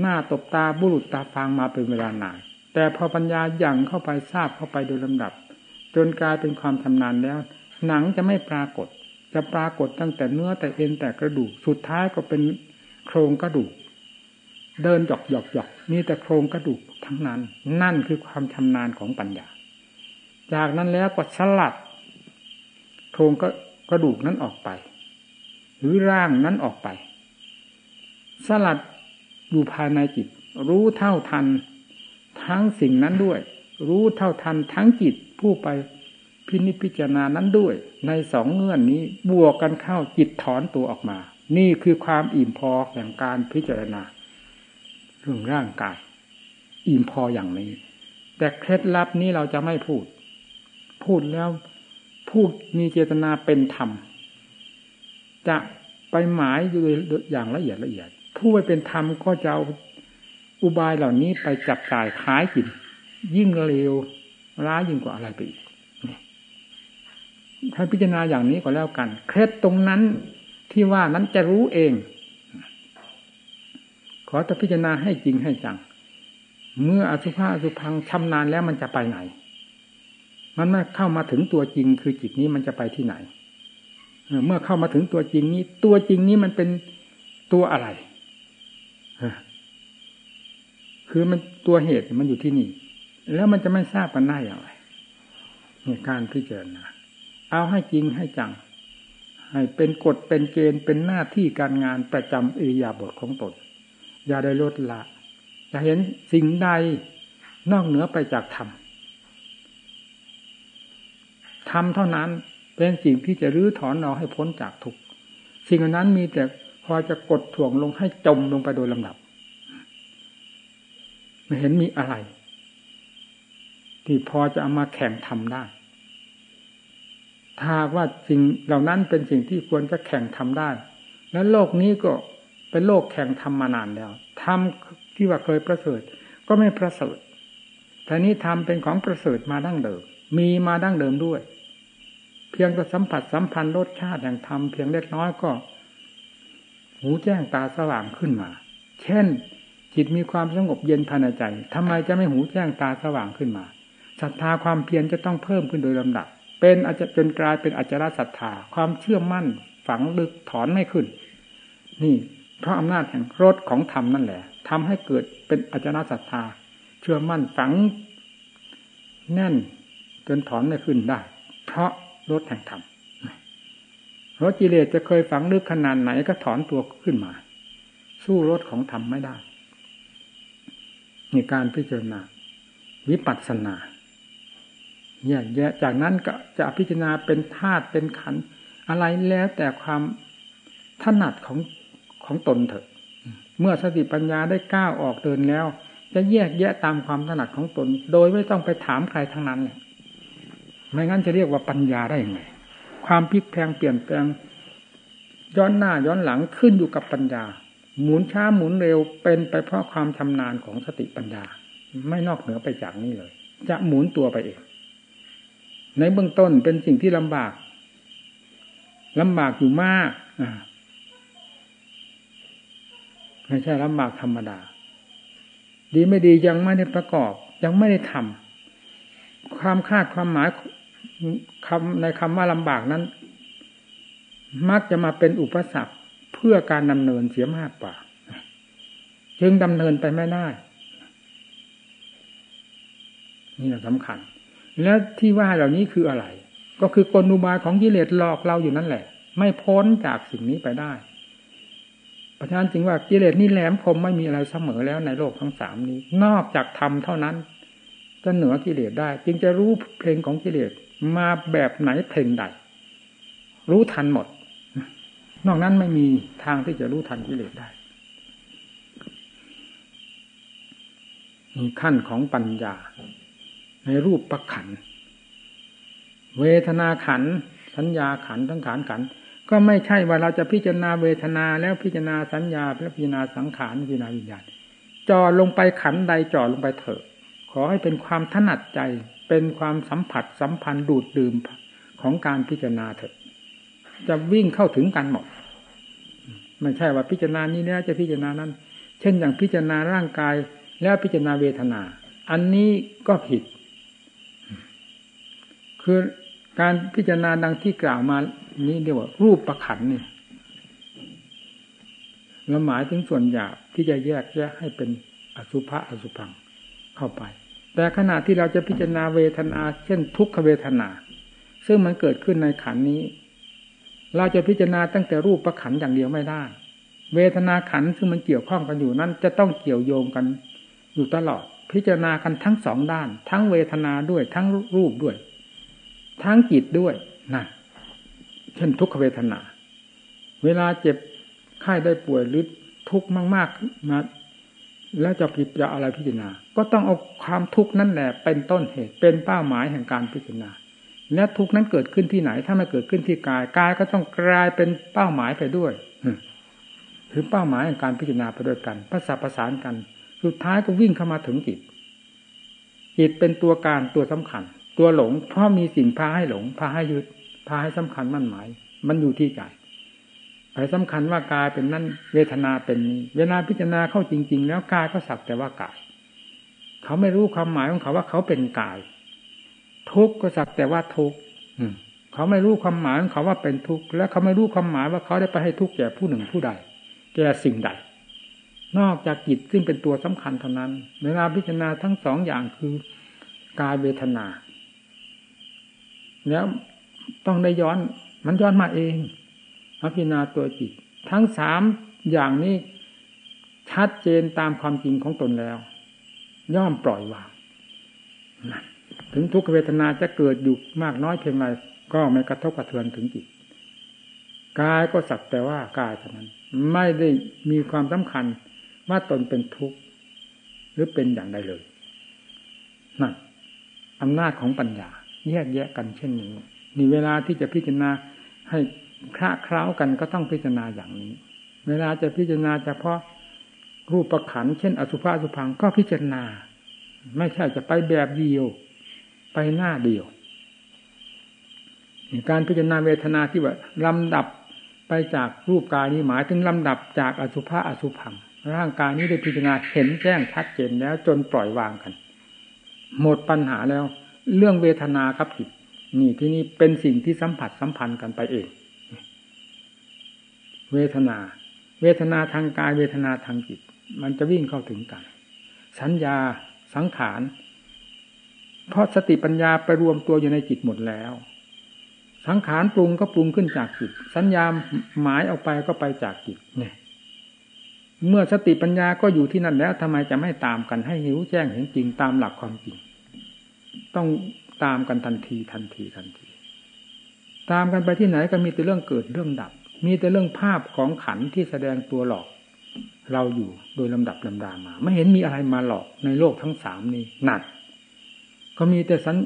หน้าตบตาบุรุษตาฟางมาเป็นเวลานานแต่พอปัญญาหยั่งเข้าไปทราบเข้าไปโดยลำดับ จนกลายเป็นความชำนาญแล้ว หนังจะไม่ปรากฏ จะปรากฏตั้งแต่เนื้อแต่เอ็นแต่กระดูก สุดท้ายก็เป็นโครงกระดูก เดินหยอกหยอกหยอกมีแต่โครงกระดูกทั้งนั้น นั่นคือความชำนาญของปัญญา จากนั้นแล้วก็สลัด โครงก็กระดูกนั้นออกไป หรือร่างนั้นออกไป สลัดอยู่ภายในจิต รู้เท่าทัน ทั้งสิ่งนั้นด้วย รู้เท่าทันทั้งจิตผู้ไปพินิจพิจารณานั้นด้วย ในสองเงื่อนนี้บวกกันเข้าจิตถอนตัวออกมา นี่คือความอิ่มพอแห่งการพิจารณา เรื่องร่างกายอิ่มพออย่างนี้ แต่เคล็ดลับนี้เราจะไม่พูด พูดแล้วพูดมีเจตนาเป็นธรรม จะไปหมายอยู่อย่างละเอียดละเอียด ผู้ไปเป็นธรรมก็จะเอาอุบายเหล่านี้ไปจับจ่ายขายกินยิ่งเร็วร้ายยิ่งกว่าอะไรไปอีกถ้าพิจารณาอย่างนี้ก็แล้วกัน เคล็ดตรงนั้นที่ว่านั้นจะรู้เอง ขอจะพิจารณาให้จริงให้จัง เมื่ออสุภาอสุพังชำนาญแล้วมันจะไปไหน มันไม่เข้ามาถึงตัวจริงคือจิตนี้มันจะไปที่ไหน เมื่อเข้ามาถึงตัวจริงนี้ ตัวจริงนี้มันเป็นตัวอะไรคือมันตัวเหตุมันอยู่ที่นี่ แล้วมันจะไม่ทราบกันได้อย่างไรในการพิจารณาเอาให้จริงให้จัง ให้เป็นกฎเป็นเกณฑ์เป็นหน้าที่การงานประจำอิริยาบถของตน อย่าได้ลดละจะเห็นสิ่งใดนอกเหนือไปจากธรรมธรรมเท่านั้นเป็นสิ่งที่จะรื้อถอนเราให้พ้นจากทุกสิ่งนั้นมีแต่พอจะกดถ่วงลงให้จมลงไปโดยลำดับ ไม่เห็นมีอะไร ที่พอจะเอามาแข่งทำได้ ถ้าว่าสิ่งเหล่านั้นเป็นสิ่งที่ควรจะแข่งทำได้ แล้วโลกนี้ก็ เป็นโลกแข่งทำมานานแล้วทำที่ว่าเคยประเสริฐ ก็ไม่ประเสริฐแต่นี้ทำเป็นของประเสริฐมาดั้งเดิม มีมาดั้งเดิมด้วย เพียงแต่สัมผัสสัมพันธ์รสชาติแห่งธรรมเพียงเล็กน้อยก็ หูแจ้งตาสว่างขึ้นมา เช่น จิตมีความสงบเย็นภายในใจทำไมจะไม่หูแจ้งตาสว่างขึ้นมาศรัทธาความเพียรจะต้องเพิ่มขึ้นโดยลำดับ เป็นอาจจะจนกลายเป็นอัจฉริศรัทธา ความเชื่อมั่นฝังลึกถอนไม่ขึ้น นี่ เพราะอำนาจแห่งรสของธรรมนั่นแหละทำให้เกิดเป็นอจฉริศรัทธา เชื่อมั่นฝังแน่นจนถอนไม่ขึ้นได้ เพราะรสแห่งธรรมรสกิเลสจะเคยฝังลึกขนาดไหนก็ถอนตัวขึ้นมา สู้รสของธรรมไม่ได้ในการพิจารณาวิปัสสนาแยกแยะจากนั้นก็จะพิจารณาเป็นธาตุเป็นขันอะไรแล้วแต่ความถนัดของ ของตนเถอะ เมื่อสติปัญญาได้ก้าวออกเดินแล้ว จะแยกแยะตามความถนัดของตน โดยไม่ต้องไปถามใครทั้งนั้นแหละไม่งั้นจะเรียกว่าปัญญาได้ยังไง ความพลิกแพงเปลี่ยนแปลง ย้อนหน้าย้อนหลังขึ้นอยู่กับปัญญา หมุนช้าหมุนเร็วเป็นไปเพราะความชำนาญของสติปัญญา ไม่นอกเหนือไปจากนี้เลย จะหมุนตัวไปเอง ในเบื้องต้นเป็นสิ่งที่ลำบากลำบากอยู่มาก ไม่ใช่ลำบากธรรมดา ดีไม่ดียังไม่ได้ประกอบ ยังไม่ได้ทำความคาดความหมายคำในคำว่าลำบากนั้น มักจะมาเป็นอุปสรรคเพื่อการดำเนินเสียมากกว่า จึงดำเนินไปไม่ได้ นี่แหละสำคัญ แล้วที่ว่าเหล่านี้คืออะไร ก็คือกลอุบายของกิเลสหลอกเราอยู่นั่นแหละ ไม่พ้นจากสิ่งนี้ไปได้ ราะฉะนั้นจึงว่ากิเลสนี่แหลมคมไม่มีอะไรเสมอแล้วในโลกทั้งสามนี้ นอกจากธรรมเท่านั้น จะเหนือกิเลสได้ จึงจะรู้เพลงของกิเลสมาแบบไหนเพลงใด รู้ทันหมด นอกนั้นไม่มีทางที่จะรู้ทันกิเลสได้มีขั้นของปัญญา ในรูปประขัน เวทนาขัน สัญญาขันทั้งขานขัน ก็ไม่ใช่ว่าเราจะพิจารณาเวทนาแล้วพิจารณาสัญญาแล้วพิจารณาสังขารพิจารณาวิญญาณจ่อลงไปขันใดจ่อลงไปเถอะ ขอให้เป็นความถนัดใจเป็นความสัมผัสสัมพันธ์ดูดดื่มของการพิจารณาเถอะ จะวิ่งเข้าถึงกันหมดไม่ใช่ว่าพิจารณานี้แล้วจะพิจารณานั้น เช่นอย่างพิจารณาร่างกายแล้วพิจารณาเวทนา อันนี้ก็ผิด คือการพิจารณาดังที่กล่าวมา นี้เรียกว่า รูปประขันนี่เราหมายถึงส่วนหยาบที่จะแยกแยกให้เป็นอสุภะอสุพังเข้าไป แต่ขณะที่เราจะพิจารณาเวทนา เช่นทุกขเวทนา ซึ่งมันเกิดขึ้นในขันนี้ เราจะพิจารณาตั้งแต่รูปประขันอย่างเดียวไม่ได้ เวทนาขันซึ่งมันเกี่ยวข้องกันอยู่นั้น จะต้องเกี่ยวโยงกันอยู่ตลอด พิจารณากันทั้งสองด้าน ทั้งเวทนาด้วย ทั้งรูปด้วย ทั้งจิตด้วยนะ เช่นทุกขเวทนา เวลาเจ็บไข้ได้ป่วยหรือทุกข์มาก ๆ มา แล้วจะพิจารณาอะไรพิจารณา ก็ต้องเอาความทุกข์นั่นแหละ เป็นต้นเหตุ เป็นเป้าหมายแห่งการพิจารณา และทุกข์นั้นเกิดขึ้นที่ไหน ถ้าไม่เกิดขึ้นที่กาย กายก็ต้องกลายเป็นเป้าหมายไปด้วยคือเป้าหมายแห่งการพิจารณาไปด้วยกันประสานประสานกัน สุดท้ายก็วิ่งเข้ามาถึงจิต จิตเป็นตัวการตัวสำคัญ ตัวหลง เพราะมีสิ่งพาให้หลงพาให้ยึด พาให้สำคัญมั่นหมาย มันอยู่ที่ใจไปสำคัญว่ากายเป็นนั่นเวทนาเป็นนี้เวลาพิจารณาเข้าจริง ๆ แล้วกายก็สักแต่ว่ากาย เขาไม่รู้ความหมายของเขาว่าเขาเป็นกาย ทุกข์ก็สักแต่ว่าทุกข์เขาไม่รู้ความหมายของเขาว่าเป็นทุกข์และเขาไม่รู้ความหมายว่าเขาได้ไปให้ทุกข์แก่ผู้หนึ่งผู้ใดแก่สิ่งใด นอกจากจิตซึ่งเป็นตัวสำคัญเท่านั้น เวลาพิจารณาทั้งสองอย่างคือกายเวทนา แล้ว ต้องได้ย้อน มันย้อนมาเองอภินาตัวจิต ทั้งสามอย่างนี้ชัดเจนตามความจริงของตนแล้ว ย่อมปล่อยวางถึงทุกขเวทนาจะเกิดอยู่มากน้อยเพียงไรก็ไม่กระทบกระเทือนถึงจิตกายก็สักแต่ว่ากายเท่านั้น ไม่ได้มีความสำคัญว่าตนเป็นทุกข์หรือเป็นอย่างใดเลยนั่นอำนาจของปัญญา แยกแยะกันเช่นนี้ นี่เวลาที่จะพิจารณาให้คละเคล้ากันก็ต้องพิจารณาอย่างนี้ เวลาจะพิจารณาเฉพาะรูปประขันเช่น อสุภะสุพังก็พิจารณา ไม่ใช่จะไปแบบเดียว ไปหน้าเดียว การพิจารณาเวทนาที่ว่าลำดับไปจากรูปกายนี้หมายถึงลำดับจากอสุภะอสุพัง ร่างกายนี้ได้พิจารณาเห็นแจ้งชัดเจนแล้วจนปล่อยวางกัน หมดปัญหาแล้ว เรื่องเวทนาครับจิต นี่ที่นี่เป็นสิ่งที่สัมผัสสัมพันธ์กันไปเอง เวทนา เวทนาทางกายเวทนาทางจิต มันจะวิ่งเข้าถึงกัน สัญญาสังขารเพราะสติปัญญาไปรวมตัวอยู่ในจิตหมดแล้ว สังขารปรุงก็ปรุงขึ้นจากจิต สัญญาหมายออกไปก็ไปจากจิตเนี่ยเมื่อสติปัญญาก็อยู่ที่นั่นแล้วทำไมจะไม่ตามกันให้หิวแจ้งเห็นจริงตามหลักความจริง ต้อง ตามกันทันทีทันทีทันที ตามกันไปที่ไหนก็มีแต่เรื่องเกิดเรื่องดับ มีแต่เรื่องภาพของขันที่แสดงตัวหลอก เราอยู่โดยลำดับลำดามา ไม่เห็นมีอะไรมาหลอกในโลกทั้งสามนี้หนัก ก็มีแต่สัญ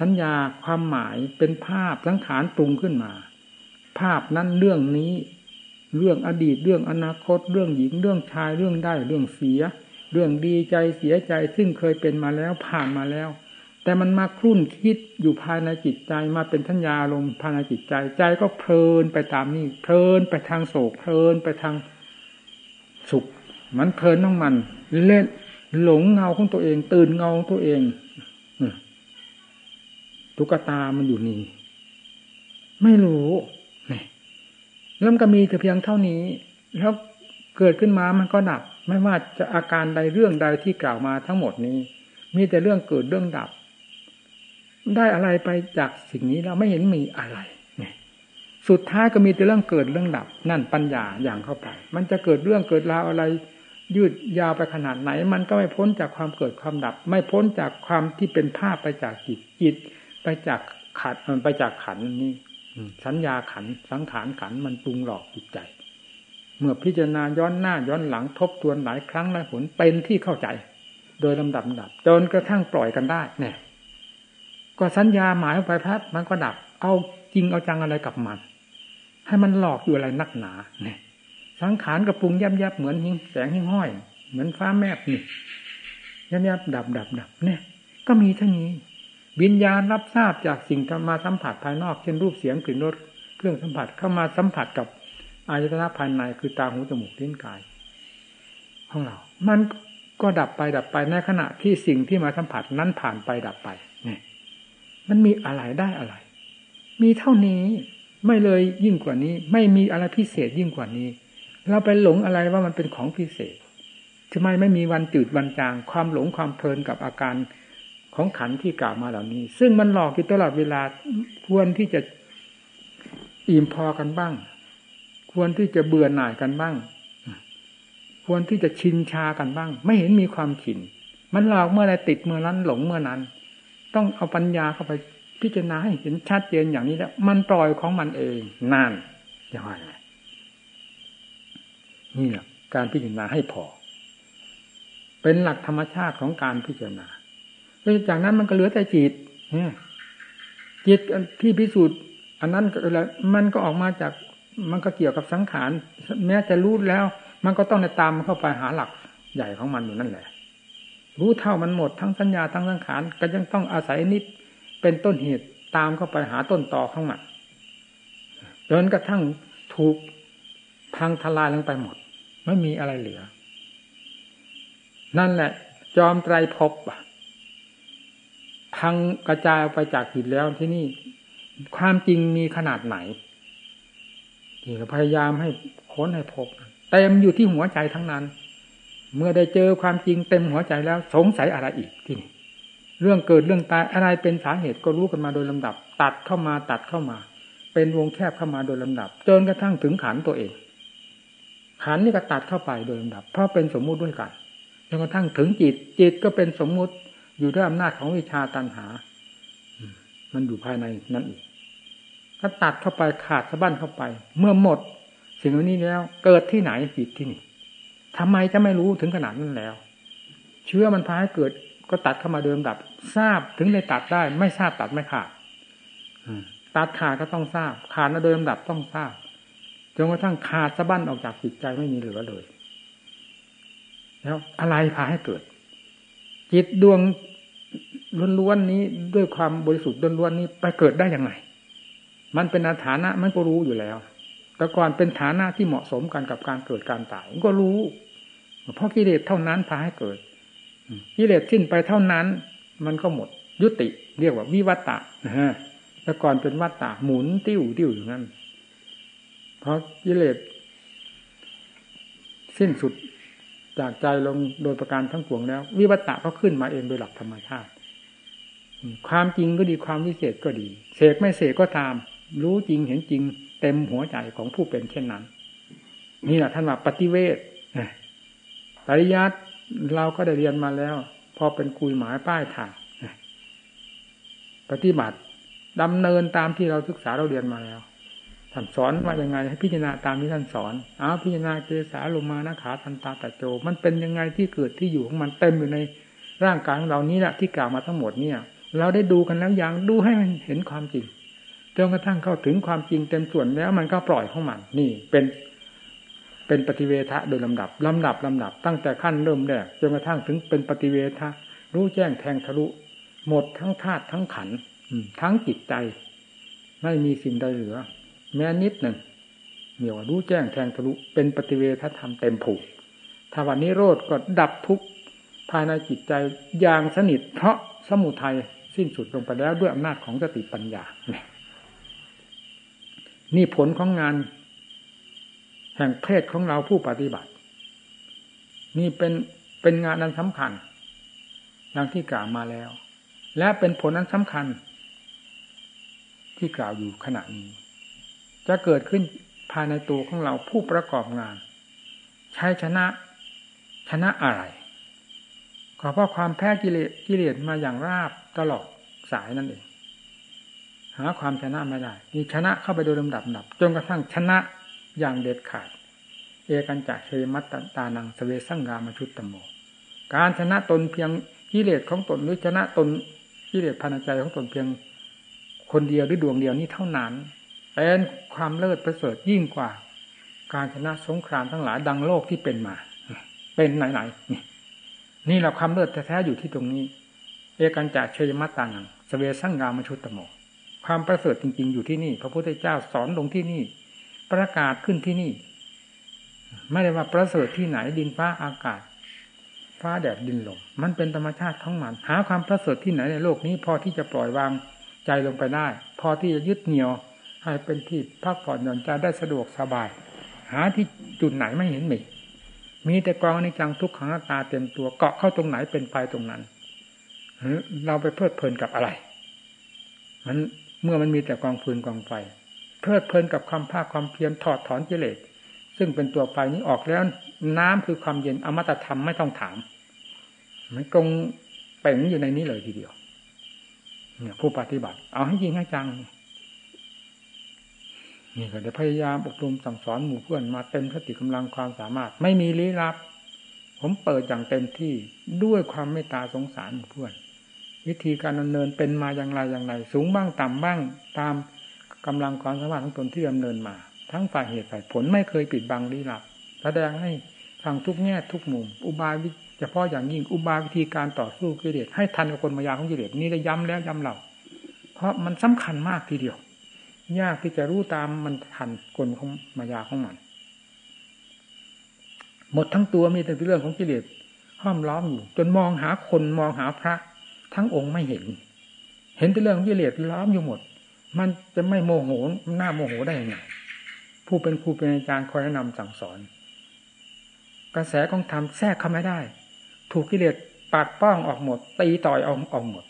สัญญาความหมายเป็นภาพสังขารปรุงขึ้นมา ภาพนั้นเรื่องนี้ เรื่องอดีตเรื่องอนาคต เรื่องหญิงเรื่องชายเรื่องได้เรื่องเสีย เรื่องดีใจเสียใจซึ่งเคยเป็นมาแล้วผ่านมาแล้ว แต่มันมาครุ่นคิดอยู่ภายในจิตใจมาเป็นทัญญาลมภายในจิตใจ ใจก็เพลินไปตามนี้เพลินไปทางโศกเพลินไปทางสุข มันเพลินต้องมัน เล่นหลงเงาของตัวเอง ตื่นเงาของตัวเองตุ๊กตามันอยู่นี่ ไม่รู้แล้วก็มีแต่เพียงเท่านี้ แล้วเกิดขึ้นมามันก็ดับ ไม่ว่าจะอาการใดเรื่องใดที่กล่าวมาทั้งหมดนี้ มีแต่เรื่องเกิดเรื่องดับ ได้อะไรไปจากสิ่งนี้เราไม่เห็นมีอะไรเนี่ยสุดท้ายก็มีแต่เรื่องเกิดเรื่องดับ นั่นปัญญาอย่างเข้าไป มันจะเกิดเรื่องเกิดราวอะไร ยืดยาวไปขนาดไหน มันก็ไม่พ้นจากความเกิดความดับ ไม่พ้นจากความที่เป็นภาพไปจากจิตจิตไปจากขัดมันไปจากขันนี้สัญญาขันสังขารขันมันปรุงหลอกจิตใจ เมื่อพิจารณาย้อนหน้าย้อนหลังทบทวนหลายครั้งหลายผลเป็นที่เข้าใจ โดยลำดับดับจนกระทั่งปล่อยกันได้เนี่ย ก็สัญญาหมายไปพัดมันก็ดับ เอาจริงเอาจังอะไรกับมัน ให้มันหลอกอยู่อะไรนักหนาเนี่ยสังขารกับปรุงแยบแยบเหมือนหิงแสงหิงห้อย เหมือนฟ้าแมบนี่แยบแยบดับดับดับเนี่ย ก็มีเท่านี้วิญญาณรับทราบจากสิ่งที่มาสัมผัสภายนอกเช่นรูปเสียงกลิ่นรสเครื่องสัมผัสเข้ามาสัมผัสกับอายตนะภายในคือตาหูจมูกลิ้นกายของเรา มันก็ดับไปดับไปในขณะที่สิ่งที่มาสัมผัสนั้นผ่านไปดับไป มันมีอะไรได้อะไร มีเท่านี้ไม่เลยยิ่งกว่านี้ ไม่มีอะไรพิเศษยิ่งกว่านี้ เราไปหลงอะไรว่ามันเป็นของพิเศษทำไมไม่มีวันจืดวันจาง ความหลงความเพลินกับอาการของขันที่กล่าวมาเหล่านี้ ซึ่งมันหลอกอยู่ตลอดเวลาควรที่จะอิ่มพอกันบ้าง ควรที่จะเบื่อหน่ายกันบ้าง ควรที่จะชินชากันบ้าง ไม่เห็นมีความขิน มันหลอกเมื่อไรติดเมื่อนั้นหลงเมื่อนั้น ต้องเอาปัญญาเข้าไปพิจารณาให้เห็นชัดเจนอย่างนี้แล้ว มันปล่อยของมันเองนานอย่างไรนี่แหละการพิจารณาให้พอ เป็นหลักธรรมชาติของการพิจารณาแล้วจากนั้นมันก็เหลือแต่จิตจิตที่พิสูจน์ อันนั้นก็แล้วมันก็ออกมาจากมันก็เกี่ยวกับสังขาร แม้จะรู้แล้ว มันก็ต้องในตามเข้าไปหาหลักใหญ่ของมันอยู่นั่นแหละ รู้เท่ามันหมดทั้งสัญญาทั้งสังขารก็ยังต้องอาศัยนิดเป็นต้นเหตุตามเข้าไปหาต้นต่อของมันจนกระทั่งถูกพังทลายลงไปหมด ไม่มีอะไรเหลือ นั่นแหละ จอมไตรภพอะพังกระจายไปจากจิตแล้วที่นี่ ความจริงมีขนาดไหนที่พยายามให้ค้นให้พบเต็มอยู่ที่หัวใจทั้งนั้น เมื่อได้เจอความจริงเต็มหัวใจแล้วสงสัยอะไรอีกที่นี่เรื่องเกิดเรื่องตายอะไรเป็นสาเหตุก็รู้กันมาโดยลำดับ ตัดเข้ามาตัดเข้ามา เป็นวงแคบเข้ามาโดยลำดับ จนกระทั่งถึงขันตัวเอง ขันนี่ก็ตัดเข้าไปโดยลำดับ เพราะเป็นสมมุติด้วยกันจนกระทั่งถึงจิตจิตก็เป็นสมมุติอยู่ด้วยอำนาจของวิชาตันหา มันอยู่ภายในนั่นอีกถ้าตัดเข้าไปขาดสะบั้นเข้าไป เมื่อหมด สิ่งนี้แล้ว เกิดที่ไหนจิตที่นี่ ทำไมจะไม่รู้ถึงขนาดนั้นแล้ว เชื่อมันพาให้เกิดก็ตัดเข้ามาเดิมดับ ทราบถึงได้ตัดได้ ไม่ทราบตัดไม่ขาดตัดขาดก็ต้องทราบ ขาดแล้วเดิมดับต้องทราบจนกระทั่งขาดสะบั้นออกจากจิตใจไม่มีเหลือเลย แล้วอะไรพาให้เกิด จิตดวงล้วนๆนี้ด้วยความบริสุทธิ์ล้วนๆนี้ไปเกิดได้ยังไง มันเป็นฐานะมันก็รู้อยู่แล้ว แต่ก่อนเป็นฐานะที่เหมาะสมกันกับการเกิดการตายก็รู้ เพราะกิเลสเท่านั้นพาให้เกิดกิเลสสิ้นไปเท่านั้น มันก็หมด ยุติ เรียกว่าวิวัตตะนะฮะแต่ก่อนเป็นวัตตะหมุนติ้วติ้วอยู่นั่นเพราะกิเลสสิ้นสุดจากใจลงโดยประการทั้งปวงแล้ว วิวัตตะก็ขึ้นมาเองโดยหลักธรรมชาติ ความจริงก็ดีความวิเศษก็ดี เสกไม่เสกก็ตาม รู้จริงเห็นจริง เต็มหัวใจของผู้เป็นเช่นนั้น นี่แหละท่านว่าปฏิเวทปริยัติเราก็ได้เรียนมาแล้ว พอเป็นคุยหมายป้ายทางปฏิบัติดำเนินตามที่เราศึกษาเราเรียนมาแล้วท่านสอนว่ายังไง ให้พิจารณาตามที่ท่านสอนอ้าวพิจารณาเกสาลมานะขาทันตาตะโจ มันเป็นยังไงที่เกิดที่อยู่ของมันเต็มอยู่ในร่างกายของเรานี้แหละที่กล่าวมาทั้งหมดเนี่ย เราได้ดูกันแล้วอย่างดูให้มันเห็นความจริง จนกระทั่งเข้าถึงความจริงเต็มส่วนแล้ว มันก็ปล่อยของมัน นี่เป็นเป็นปฏิเวทะโดยลำดับลำดับลำดับ ตั้งแต่ขั้นเริ่มแรกจนกระทั่งถึงเป็นปฏิเวทะรู้แจ้งแทงทะลุ หมดทั้งธาตุทั้งขันทั้งจิตใจ ไม่มีสิ่งใดเหลือ แม้นิดหนึ่งเมียว่ารู้แจ้งแทงทะลุเป็นปฏิเวทธรรมเต็มผูกถ้าวันนี้โรดก็ดับทุกภายในจิตใจอย่างสนิทเพราะสมุทัยสิ้นสุดลงไปแล้วด้วยอำนาจของสติปัญญานี่ นี่ผลของงาน แห่งเพศของเราผู้ปฏิบัติ นี่เป็นเป็นงานนั้นสำคัญดังที่กล่าวมาแล้ว และเป็นผลนั้นสำคัญ ที่กล่าวอยู่ขณะนี้ จะเกิดขึ้นภายในตัวของเราผู้ประกอบงาน ใช้ชนะชนะอะไรขอเพราะความแพ้กิเลสกิเลสมาอย่างราบตลอดสายนั่นเอง หาความชนะไม่ได้มีชนะเข้าไปโดยลำดับดับจนกระทั่งชนะอย่างเด็ดขาด เอกันจักเชมัตตานังสเวสังกามชุตตโม การชนะตนเพียงกิเลสของตนหรือชนะตนกิเลสภายในใจของตนเพียงคนเดียวหรือดวงเดียวนี้เท่านั้นเป็นความเลิศประเสริฐยิ่งกว่า การชนะสงครามทั้งหลายดังโลกที่เป็นมา เป็นไหนๆนี่เราความเลิศแท้ๆอยู่ที่ตรงนี้ เอกันจะเชยมัตตานังสเวสังกามชุตตโม ความประเสริฐจริง ๆ อยู่ที่นี่ พระพุทธเจ้าสอนลงที่นี่ ประกาศขึ้นที่นี่ ไม่ได้ว่าประเสริฐที่ไหนดินฟ้าอากาศ ฟ้าแดดดินลมมันเป็นธรรมชาติของมันหาความประเสริฐที่ไหนในโลกนี้ พอที่จะปล่อยวางใจลงไปได้ พอที่จะยึดเหนี่ยว ให้เป็นที่พักผ่อนหย่อนใจได้สะดวกสบาย หาที่จุดไหนไม่เห็นมีมีแต่กองในจังทุกขังตาเต็มตัวเกาะเข้าตรงไหนเป็นไฟตรงนั้นเราไปเพลิดเพลินกับอะไร มัน เมื่อมันมีแต่กองฟืนกองไฟ เพลิดเพลินกับความภาคความเพียรถอดถอนกิเลสซึ่งเป็นตัวไฟนี้ออกแล้ว น้ำคือความเย็นอมตะธรรมไม่ต้องถามมันตรงเป่งอยู่ในนี้เลยทีเดียว เนี่ยผู้ปฏิบัติ เอาให้ยิงให้จัง นี่ก็จะพยายามอบรมสั่งสอนหมู่เพื่อนมาเต็มสติกำลังความสามารถ ไม่มีลี้ลับ ผมเปิดอย่างเต็มที่ด้วยความเมตตาสงสารหมู่เพื่อน วิธีการดำเนินเป็นมาอย่างไรอย่างไร สูงบ้างต่ำบ้างตามกำลังความสามารถของตนที่ดำเนินมา ทั้งฝ่ายเหตุฝ่ายผลไม่เคยปิดบังลี้ลับแสดงให้ฟังทุกแง่ทุกมุม อุบายเฉพาะอย่างยิ่งอุบายวิธีการต่อสู้กิเลสให้ทันกับคนมายาของกิเลสนี่ได้ย้ำแล้วย้ำเล่าเพราะมันสำคัญมากทีเดียว ยากที่จะรู้ตามมันทันกลของมายาของมัน หมดทั้งตัวมีแต่เรื่องของกิเลสห้อมล้อมอยู่จนมองหาคนมองหาพระ ทั้งองค์ไม่เห็น เห็นแต่เรื่องกิเลสล้อมอยู่หมด มันจะไม่โมโหหน้าโมโหได้ยังไงผู้เป็นครูเป็นอาจารย์คอยแนะนำสั่งสอน กระแสของธรรมแทรกเข้าไม่ได้ ถูกกิเลสปาดป้องออกหมด ตีต่อยออกออกหมด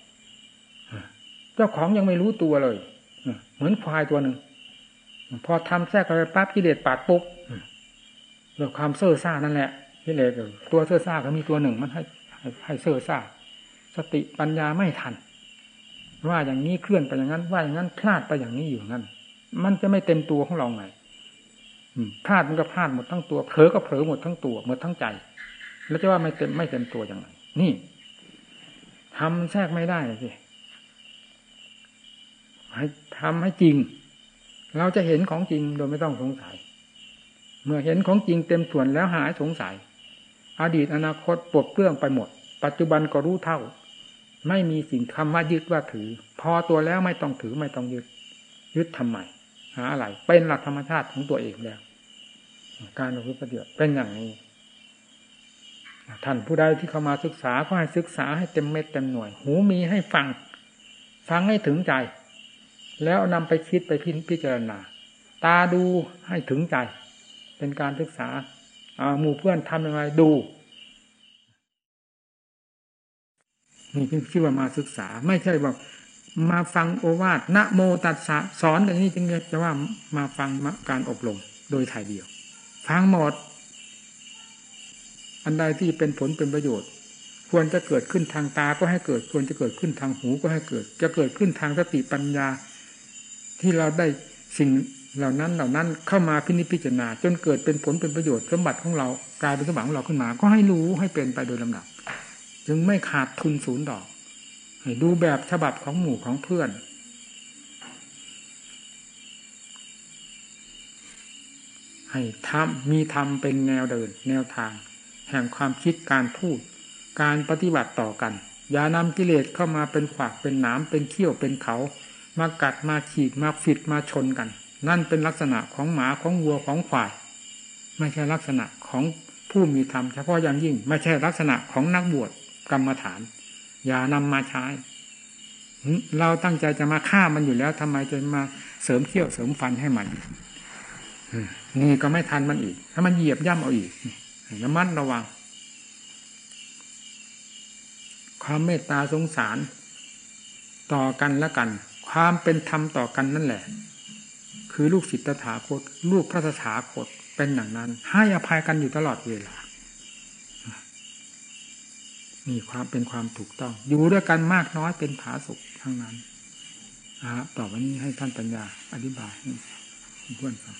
เจ้าของยังไม่รู้ตัวเลย เหมือนควายตัวหนึ่ง พอทำแทรกเข้าไปปั๊บกิเลสปาดปุ๊บเรื่องความเซ่อซ่านั่นแหละกิเลสตัวเซ่อซ่าก็มีตัวหนึ่งมันให้ให้เซ่อซ่า สติปัญญาไม่ทัน ว่าอย่างนี้เคลื่อนไปอย่างนั้น ว่าอย่างนั้นพลาดไปอย่างนี้อยู่งั้น มันจะไม่เต็มตัวของเราไงพลาดมันก็พลาดหมดทั้งตัวเผลอก็เผลอหมดทั้งตัวหมดทั้งใจ แล้วจะว่าไม่เต็มไม่เต็มตัวอย่างไรนี่ทำแทรกไม่ได้สิให้ทำให้จริง เราจะเห็นของจริงโดยไม่ต้องสงสัย เมื่อเห็นของจริงเต็มส่วนแล้วหายสงสัย อดีตอนาคตปลดเปลื้องไปหมด ปัจจุบันก็รู้เท่า ไม่มีสิ่งคำว่ายึดว่าถือ พอตัวแล้วไม่ต้องถือไม่ต้องยึด ยึดทำไมหาอะไร เป็นหลักธรรมชาติของตัวเองแล้ว การประพฤติปฏิบัติเป็นอย่างนี้ท่านผู้ใดที่เข้ามาศึกษาก็ให้ศึกษาให้เต็มเม็ดเต็มหน่วย หูมีให้ฟัง ฟังให้ถึงใจ แล้วนำไปคิดไปพิพจารณา ตาดูให้ถึงใจ เป็นการศึกษาหมู่เพื่อนทำยังไงดู นี่คือชื่อว่ามาศึกษา ไม่ใช่ว่ามาฟังโอวาทนะโมตัสสะสอนอย่างนี้จึงจะว่ามาฟังการอบรมโดยถ่ายเดียว ฟังหมด อันใดที่เป็นผลเป็นประโยชน์ ควรจะเกิดขึ้นทางตาก็ให้เกิด ควรจะเกิดขึ้นทางหูก็ให้เกิด จะเกิดขึ้นทางสติปัญญา ที่เราได้สิ่งเหล่านั้นเหล่านั้นเข้ามาพินิจพิจารณา จนเกิดเป็นผลเป็นประโยชน์สมบัติของเรากลายเป็นสมบัติของเราขึ้นมา ก็ให้รู้ให้เป็นไปโดยลำดับ จึงไม่ขาดทุนศูนย์ดอก ให้ดูแบบฉบับของหมู่ของเพื่อน ให้ทำมีทำเป็นแนวเดิน แนวทาง แห่งความคิดการพูด การปฏิบัติต่อกัน อย่านำกิเลสเข้ามาเป็นขวากเป็นน้ำเป็นเขี้ยวเป็นเขา มากัดมาขีดมาฟิดมาชนกัน นั่นเป็นลักษณะของหมาของวัวของควาย ไม่ใช่ลักษณะของผู้มีธรรมเฉพาะอย่างยิ่ง ไม่ใช่ลักษณะของนักบวช กรรมฐาน อย่านำมาใช้เราตั้งใจจะมาฆ่ามันอยู่แล้วทำไมจะมาเสริมเขี้ยวเสริมฟันให้มันนี่ก็ไม่ทันมันอีก ถ้ามันเหยียบย่ำเอาอีกระมัดระวัง ความเมตตาสงสาร ต่อกันและกัน ความเป็นธรรมต่อกันนั่นแหละ คือลูกศิษย์ตถาคต ลูกพระตถาคตเป็นอย่างนั้น ให้อภัยกันอยู่ตลอดเวลา นี่ความเป็นความถูกต้อง อยู่ด้วยกันมากน้อยเป็นผาสุกทั้งนั้นนะฮะต่อไปนี้ให้ท่านปัญญาอธิบายให้เพื่อนฟัง